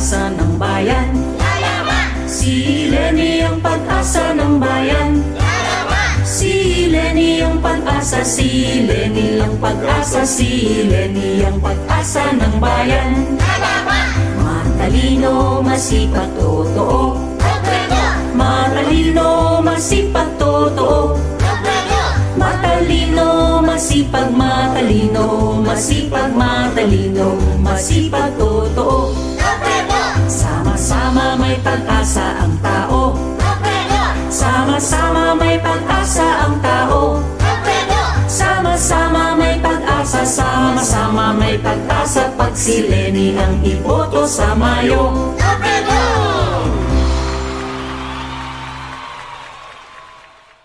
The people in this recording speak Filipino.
pag-asa ng bayan. Si Lenny ang pag-asa ng bayan. Si Lenny ang pag-asa, si Lenny ang pag-asa, si Lenny ang pag-asa ng bayan. Matalino, masipag, totoo. Matalino, masipag, totoo. Matalino, masipag, matalino. Masipag, matalino, masipag, totoo pag-asa ang tao. Sama-sama may pag-asa ang tao. Sama-sama may pag-asa Sama-sama may pag-asa. Pag si ang iboto sa Mayo